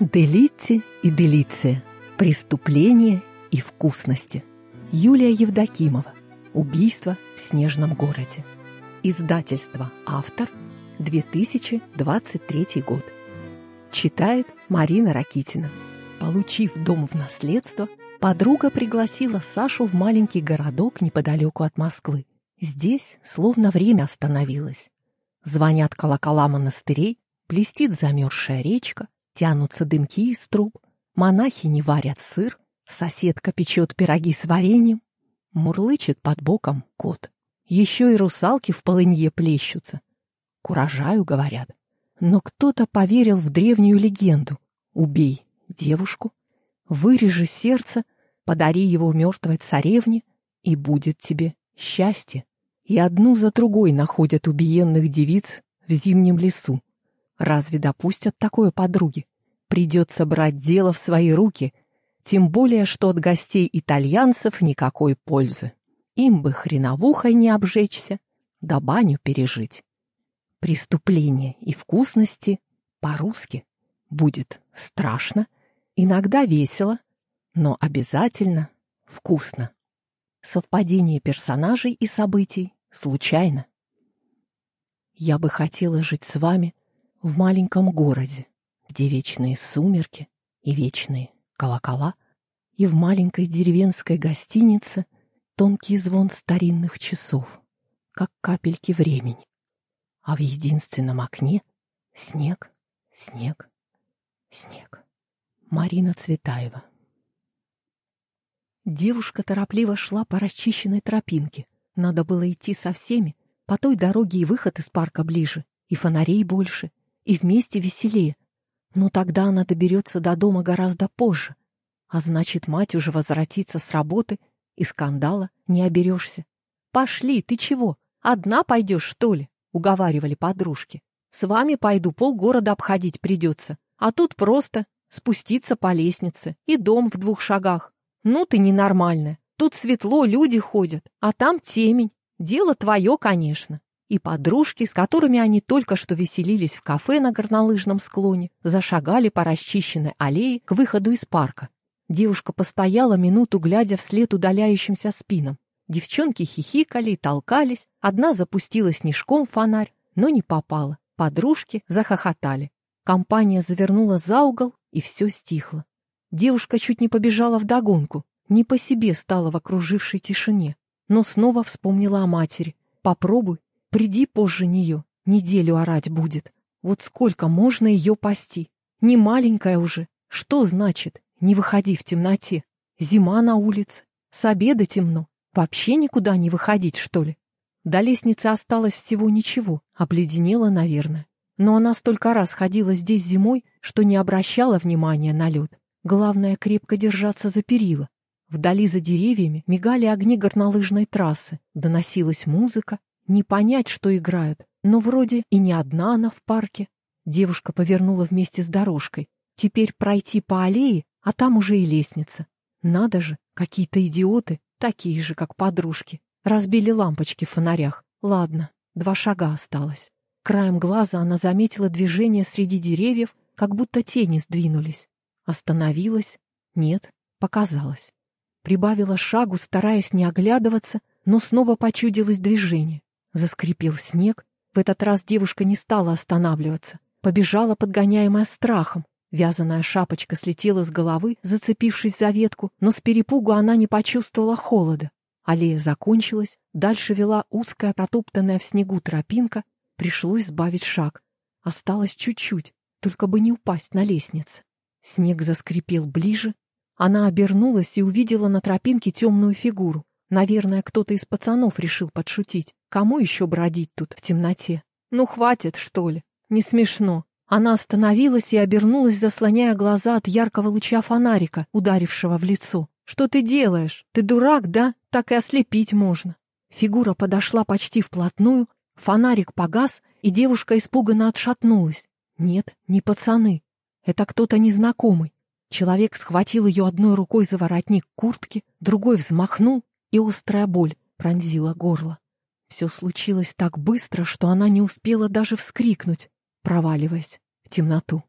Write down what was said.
Делитти и делиция. Преступление и вкусности. Юлия Евдокимова. Убийство в снежном городе. Издательство «Автор», 2023 год. Читает Марина Ракитина. Получив дом в наследство, подруга пригласила Сашу в маленький городок неподалеку от Москвы. Здесь словно время остановилось. Звонят колокола монастырей, блестит замерзшая речка, Тянутся дымки из труб, монахи не варят сыр, соседка печет пироги с вареньем, мурлычет под боком кот. Еще и русалки в полынье плещутся. Куражаю, говорят. Но кто-то поверил в древнюю легенду. Убей девушку, вырежи сердце, подари его мертвой царевне, и будет тебе счастье. И одну за другой находят убиенных девиц в зимнем лесу. Разве допустят такое подруги? Придется брать дело в свои руки, тем более, что от гостей итальянцев никакой пользы. Им бы хреновухой не обжечься, да баню пережить. Преступление и вкусности по-русски будет страшно, иногда весело, но обязательно вкусно. Совпадение персонажей и событий случайно. Я бы хотела жить с вами в маленьком городе, где вечные сумерки и вечные колокола, и в маленькой деревенской гостинице тонкий звон старинных часов, как капельки времени. А в единственном окне снег, снег, снег. Марина Цветаева Девушка торопливо шла по расчищенной тропинке. Надо было идти со всеми, по той дороге и выход из парка ближе, и фонарей больше, и вместе веселее. Но тогда она доберется до дома гораздо позже, а значит, мать уже возвратится с работы, и скандала не оберешься. «Пошли, ты чего? Одна пойдешь, что ли?» — уговаривали подружки. «С вами пойду, полгорода обходить придется, а тут просто спуститься по лестнице и дом в двух шагах. Ну ты ненормальная, тут светло, люди ходят, а там темень. Дело твое, конечно и подружки, с которыми они только что веселились в кафе на горнолыжном склоне, зашагали по расчищенной аллее к выходу из парка. Девушка постояла минуту, глядя вслед удаляющимся спинам. Девчонки хихикали и толкались, одна запустила снежком фонарь, но не попала. Подружки захохотали. Компания завернула за угол, и все стихло. Девушка чуть не побежала вдогонку, не по себе стала в окружившей тишине, но снова вспомнила о матери. Попробуй Приди позже нее, неделю орать будет. Вот сколько можно ее пасти? Не маленькая уже. Что значит не выходи в темноте? Зима на улице, с обеда темно. Вообще никуда не выходить, что ли? До лестницы осталось всего ничего, обледенела, наверное. Но она столько раз ходила здесь зимой, что не обращала внимания на лед. Главное, крепко держаться за перила. Вдали за деревьями мигали огни горнолыжной трассы, доносилась музыка, не понять, что играют, но вроде и не одна она в парке. Девушка повернула вместе с дорожкой. Теперь пройти по аллее, а там уже и лестница. Надо же, какие-то идиоты, такие же, как подружки. Разбили лампочки в фонарях. Ладно, два шага осталось. Краем глаза она заметила движение среди деревьев, как будто тени сдвинулись. Остановилась. Нет, показалось. Прибавила шагу, стараясь не оглядываться, но снова почудилось движение. Заскрипел снег. В этот раз девушка не стала останавливаться. Побежала, подгоняемая страхом. Вязаная шапочка слетела с головы, зацепившись за ветку, но с перепугу она не почувствовала холода. Аллея закончилась, дальше вела узкая, протоптанная в снегу тропинка. Пришлось сбавить шаг. Осталось чуть-чуть, только бы не упасть на лестнице. Снег заскрипел ближе. Она обернулась и увидела на тропинке темную фигуру. Наверное, кто-то из пацанов решил подшутить. Кому еще бродить тут в темноте? Ну, хватит, что ли? Не смешно. Она остановилась и обернулась, заслоняя глаза от яркого луча фонарика, ударившего в лицо. «Что ты делаешь? Ты дурак, да? Так и ослепить можно». Фигура подошла почти вплотную, фонарик погас, и девушка испуганно отшатнулась. Нет, не пацаны. Это кто-то незнакомый. Человек схватил ее одной рукой за воротник куртки, другой взмахнул, и острая боль пронзила горло. Все случилось так быстро, что она не успела даже вскрикнуть, проваливаясь в темноту.